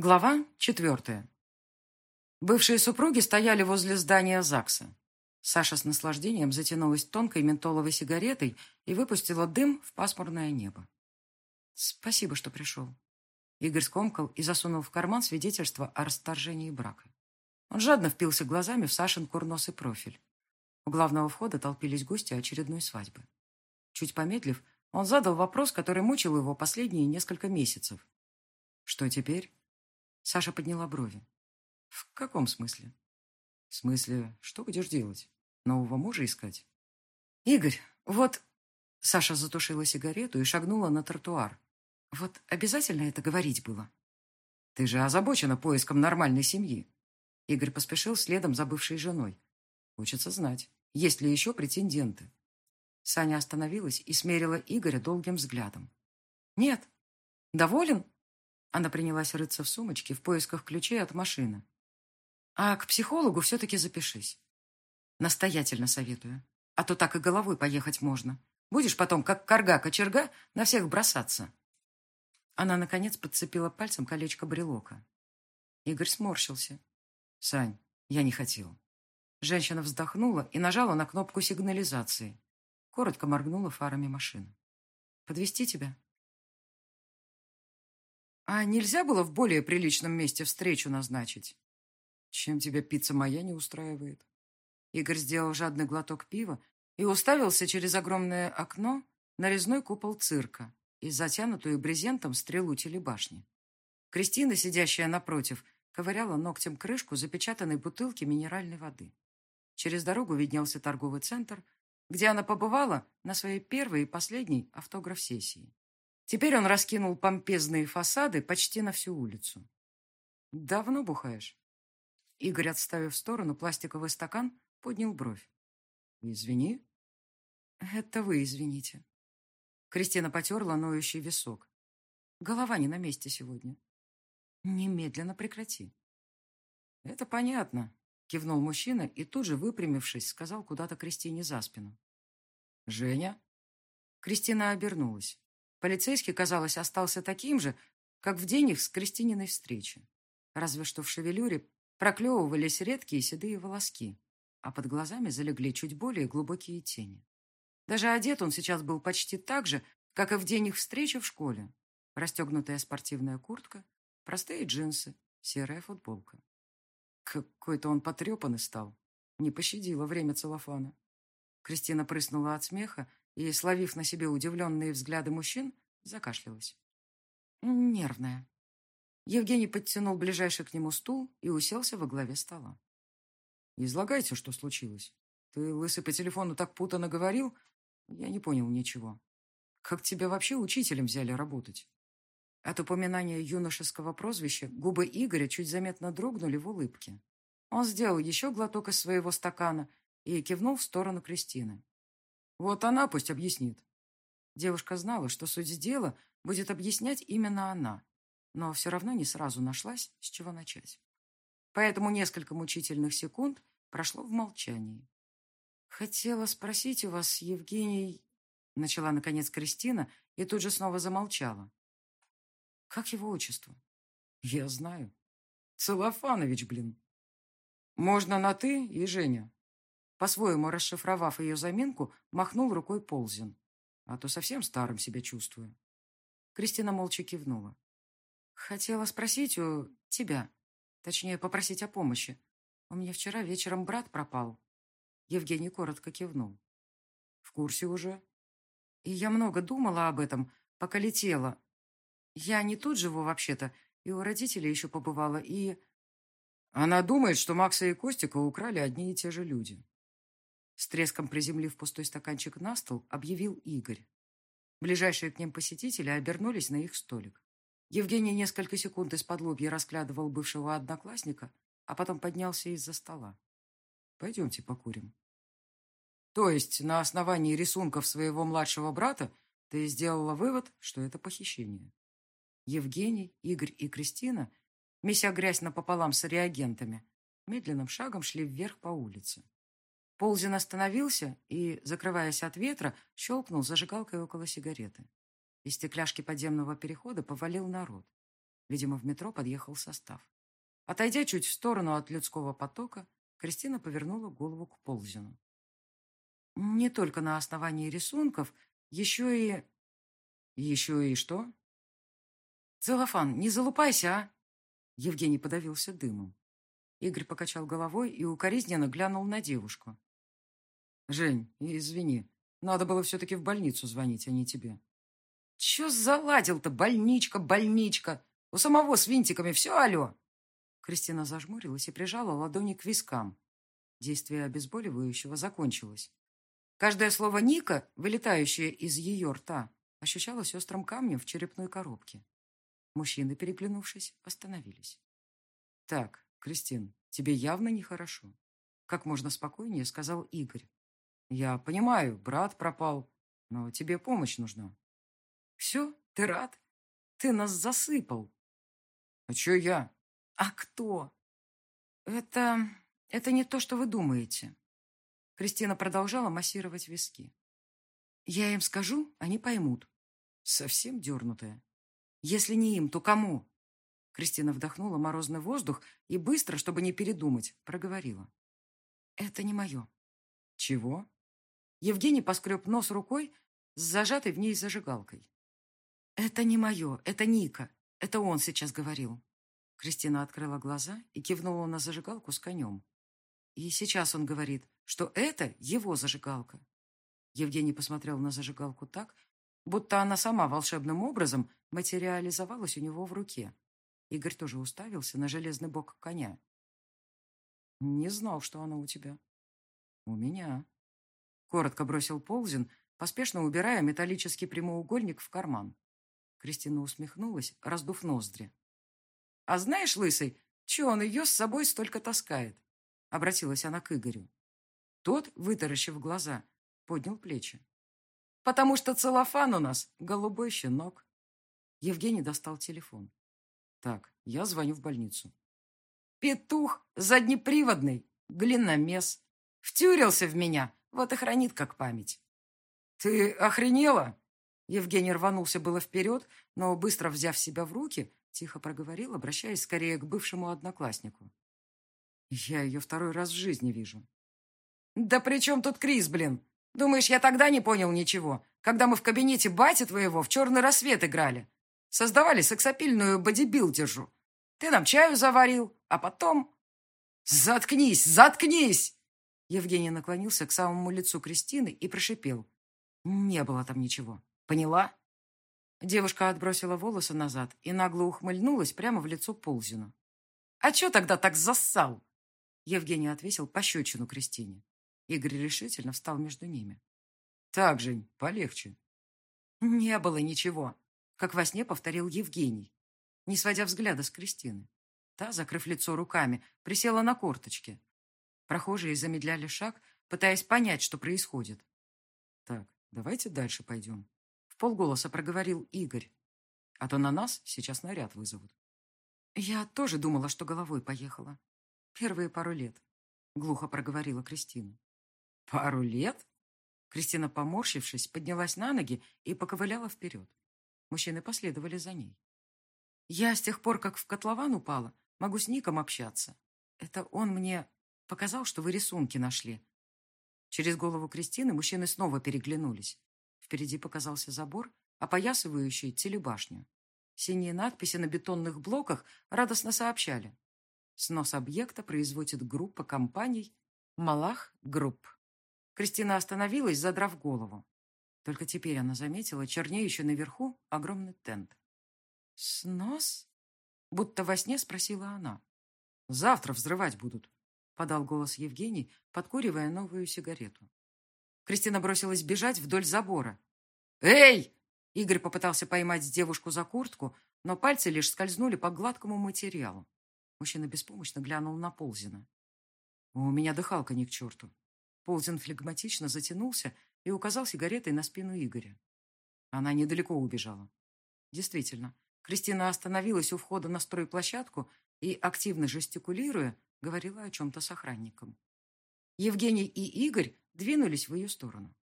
Глава четвертая. Бывшие супруги стояли возле здания ЗАГСа. Саша с наслаждением затянулась тонкой ментоловой сигаретой и выпустила дым в пасмурное небо. «Спасибо, что пришел». Игорь скомкал и засунул в карман свидетельство о расторжении брака. Он жадно впился глазами в Сашин курносый профиль. У главного входа толпились гости очередной свадьбы. Чуть помедлив, он задал вопрос, который мучил его последние несколько месяцев. «Что теперь?» Саша подняла брови. «В каком смысле?» «В смысле, что будешь делать? Нового мужа искать?» «Игорь, вот...» Саша затушила сигарету и шагнула на тротуар. «Вот обязательно это говорить было?» «Ты же озабочена поиском нормальной семьи». Игорь поспешил следом за бывшей женой. «Хочется знать, есть ли еще претенденты». Саня остановилась и смерила Игоря долгим взглядом. «Нет. Доволен?» Она принялась рыться в сумочке в поисках ключей от машины. А к психологу все-таки запишись. Настоятельно советую. А то так и головой поехать можно. Будешь потом, как корга-кочерга, на всех бросаться. Она, наконец, подцепила пальцем колечко брелока. Игорь сморщился. «Сань, я не хотел». Женщина вздохнула и нажала на кнопку сигнализации. Коротко моргнула фарами машины. Подвести тебя?» А нельзя было в более приличном месте встречу назначить? Чем тебя пицца моя не устраивает? Игорь сделал жадный глоток пива и уставился через огромное окно на резной купол цирка и затянутую брезентом стрелу телебашни. Кристина, сидящая напротив, ковыряла ногтем крышку запечатанной бутылки минеральной воды. Через дорогу виднелся торговый центр, где она побывала на своей первой и последней автограф-сессии. Теперь он раскинул помпезные фасады почти на всю улицу. «Давно бухаешь?» Игорь, отставив в сторону пластиковый стакан, поднял бровь. «Извини». «Это вы извините». Кристина потерла ноющий висок. «Голова не на месте сегодня». «Немедленно прекрати». «Это понятно», — кивнул мужчина и тут же, выпрямившись, сказал куда-то Кристине за спину. «Женя?» Кристина обернулась. Полицейский, казалось, остался таким же, как в день их с Кристининой встречи. Разве что в шевелюре проклевывались редкие седые волоски, а под глазами залегли чуть более глубокие тени. Даже одет он сейчас был почти так же, как и в день их встречи в школе. Расстегнутая спортивная куртка, простые джинсы, серая футболка. Какой-то он потрепанный стал. Не пощадило время целлофана. Кристина прыснула от смеха и, словив на себе удивленные взгляды мужчин, закашлялась. Нервная. Евгений подтянул ближайший к нему стул и уселся во главе стола. «Излагайте, что случилось. Ты, лысый, по телефону так путано говорил, я не понял ничего. Как тебя вообще учителем взяли работать?» От упоминания юношеского прозвища губы Игоря чуть заметно дрогнули в улыбке. Он сделал еще глоток из своего стакана и кивнул в сторону Кристины. Вот она пусть объяснит. Девушка знала, что суть дела будет объяснять именно она, но все равно не сразу нашлась, с чего начать. Поэтому несколько мучительных секунд прошло в молчании. «Хотела спросить у вас, Евгений...» Начала, наконец, Кристина и тут же снова замолчала. «Как его отчество?» «Я знаю. Целофанович, блин. Можно на «ты» и Женя. По-своему расшифровав ее заминку, махнул рукой Ползин. А то совсем старым себя чувствую. Кристина молча кивнула. Хотела спросить у тебя, точнее, попросить о помощи. У меня вчера вечером брат пропал. Евгений коротко кивнул. В курсе уже. И я много думала об этом, пока летела. Я не тут живу вообще-то, и у родителей еще побывала, и... Она думает, что Макса и Костика украли одни и те же люди. С треском приземлив пустой стаканчик на стол, объявил Игорь. Ближайшие к ним посетители обернулись на их столик. Евгений несколько секунд из-под лобья расглядывал бывшего одноклассника, а потом поднялся из-за стола. «Пойдемте покурим». «То есть на основании рисунков своего младшего брата ты сделала вывод, что это похищение?» Евгений, Игорь и Кристина, меся грязь напополам с реагентами, медленным шагом шли вверх по улице. Ползин остановился и, закрываясь от ветра, щелкнул зажигалкой около сигареты. Из стекляшки подземного перехода повалил народ. Видимо, в метро подъехал состав. Отойдя чуть в сторону от людского потока, Кристина повернула голову к Ползину. Не только на основании рисунков, еще и... Еще и что? Целлофан, не залупайся, а! Евгений подавился дымом. Игорь покачал головой и укоризненно глянул на девушку. «Жень, извини, надо было все-таки в больницу звонить, а не тебе». «Че заладил-то, больничка, больничка? У самого с винтиками все, алло!» Кристина зажмурилась и прижала ладони к вискам. Действие обезболивающего закончилось. Каждое слово Ника, вылетающее из ее рта, ощущалось острым камнем в черепной коробке. Мужчины, переглянувшись, остановились. «Так, Кристин, тебе явно нехорошо», — как можно спокойнее сказал Игорь. «Я понимаю, брат пропал, но тебе помощь нужна». «Все, ты рад? Ты нас засыпал». «А че я?» «А кто?» «Это... это не то, что вы думаете». Кристина продолжала массировать виски. «Я им скажу, они поймут». Совсем дернутая. «Если не им, то кому?» Кристина вдохнула морозный воздух и быстро, чтобы не передумать, проговорила. «Это не мое». «Чего?» Евгений поскреб нос рукой с зажатой в ней зажигалкой. «Это не мое, это Ника. Это он сейчас говорил». Кристина открыла глаза и кивнула на зажигалку с конем. И сейчас он говорит, что это его зажигалка. Евгений посмотрел на зажигалку так, будто она сама волшебным образом материализовалась у него в руке. Игорь тоже уставился на железный бок коня. «Не знал, что она у тебя». «У меня», — коротко бросил Ползин, поспешно убирая металлический прямоугольник в карман. Кристина усмехнулась, раздув ноздри. «А знаешь, Лысый, че он ее с собой столько таскает?» Обратилась она к Игорю. Тот, вытаращив глаза, поднял плечи. «Потому что целлофан у нас голубой щенок». Евгений достал телефон. «Так, я звоню в больницу». «Петух заднеприводный, глиномес. Втюрился в меня, вот и хранит как память». «Ты охренела?» Евгений рванулся было вперед, но, быстро взяв себя в руки, Тихо проговорил, обращаясь скорее к бывшему однокласснику. Я ее второй раз в жизни вижу. Да при чем тут Крис, блин? Думаешь, я тогда не понял ничего, когда мы в кабинете бати твоего в черный рассвет играли? Создавали сексапильную бодибилдержу. Ты нам чаю заварил, а потом... Заткнись, заткнись! Евгений наклонился к самому лицу Кристины и прошипел. Не было там ничего. Поняла? Девушка отбросила волосы назад и нагло ухмыльнулась прямо в лицо Ползину. «А чё тогда так зассал?» Евгений отвесил пощечину Кристине. Игорь решительно встал между ними. «Так, Жень, полегче». «Не было ничего», — как во сне повторил Евгений, не сводя взгляда с Кристины. Та, закрыв лицо руками, присела на корточки. Прохожие замедляли шаг, пытаясь понять, что происходит. «Так, давайте дальше пойдем», полголоса проговорил Игорь. А то на нас сейчас наряд вызовут. Я тоже думала, что головой поехала. Первые пару лет. Глухо проговорила Кристина. Пару лет? Кристина, поморщившись, поднялась на ноги и поковыляла вперед. Мужчины последовали за ней. Я с тех пор, как в котлован упала, могу с Ником общаться. Это он мне показал, что вы рисунки нашли. Через голову Кристины мужчины снова переглянулись. Впереди показался забор, опоясывающий телебашню. Синие надписи на бетонных блоках радостно сообщали. Снос объекта производит группа компаний «Малах Групп». Кристина остановилась, задрав голову. Только теперь она заметила чернеющий наверху огромный тент. «Снос?» Будто во сне спросила она. «Завтра взрывать будут», — подал голос Евгений, подкуривая новую сигарету. Кристина бросилась бежать вдоль забора. «Эй!» Игорь попытался поймать девушку за куртку, но пальцы лишь скользнули по гладкому материалу. Мужчина беспомощно глянул на Ползина. «У меня дыхалка не к черту». Ползин флегматично затянулся и указал сигаретой на спину Игоря. Она недалеко убежала. Действительно, Кристина остановилась у входа на стройплощадку и, активно жестикулируя, говорила о чем-то с охранником. Евгений и Игорь двинулись в ее сторону.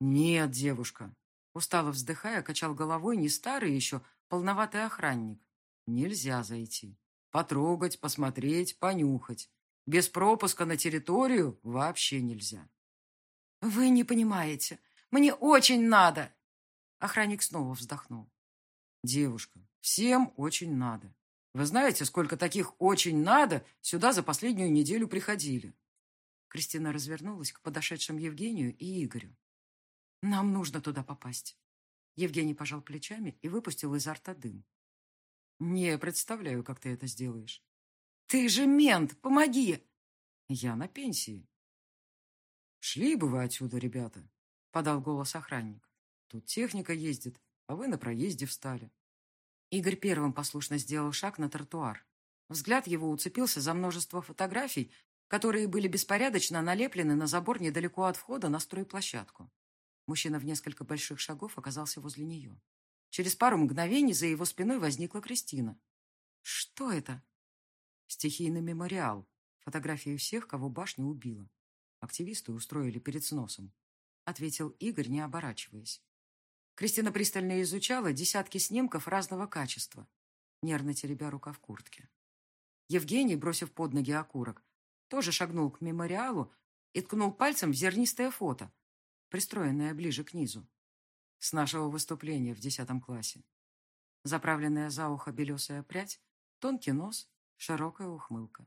«Нет, девушка!» Устало вздыхая, качал головой не старый еще, полноватый охранник. Нельзя зайти. Потрогать, посмотреть, понюхать. Без пропуска на территорию вообще нельзя. Вы не понимаете. Мне очень надо. Охранник снова вздохнул. Девушка, всем очень надо. Вы знаете, сколько таких «очень надо» сюда за последнюю неделю приходили?» Кристина развернулась к подошедшим Евгению и Игорю. «Нам нужно туда попасть». Евгений пожал плечами и выпустил изо рта дым. «Не представляю, как ты это сделаешь». «Ты же мент! Помоги!» «Я на пенсии». «Шли бы вы отсюда, ребята», — подал голос охранник. «Тут техника ездит, а вы на проезде встали». Игорь первым послушно сделал шаг на тротуар. Взгляд его уцепился за множество фотографий, которые были беспорядочно налеплены на забор недалеко от входа на стройплощадку. Мужчина в несколько больших шагов оказался возле нее. Через пару мгновений за его спиной возникла Кристина. «Что это?» «Стихийный мемориал. Фотографии всех, кого башня убила. Активисты устроили перед сносом», — ответил Игорь, не оборачиваясь. Кристина пристально изучала десятки снимков разного качества, нервно теребя рука в куртке. Евгений, бросив под ноги окурок, тоже шагнул к мемориалу и ткнул пальцем в зернистое фото, пристроенное ближе к низу. С нашего выступления в десятом классе. Заправленная за ухо белесая прядь, тонкий нос, широкая ухмылка.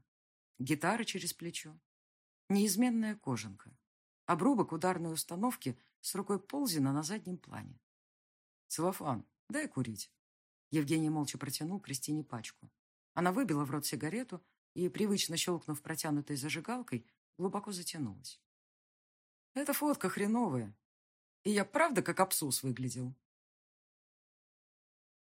Гитара через плечо. Неизменная кожанка. Обрубок ударной установки с рукой Ползина на заднем плане. «Целлофан, дай курить». Евгений молча протянул Кристине пачку. Она выбила в рот сигарету и, привычно щелкнув протянутой зажигалкой, глубоко затянулась. «Эта фотка хреновая. И я правда как абсус выглядел?»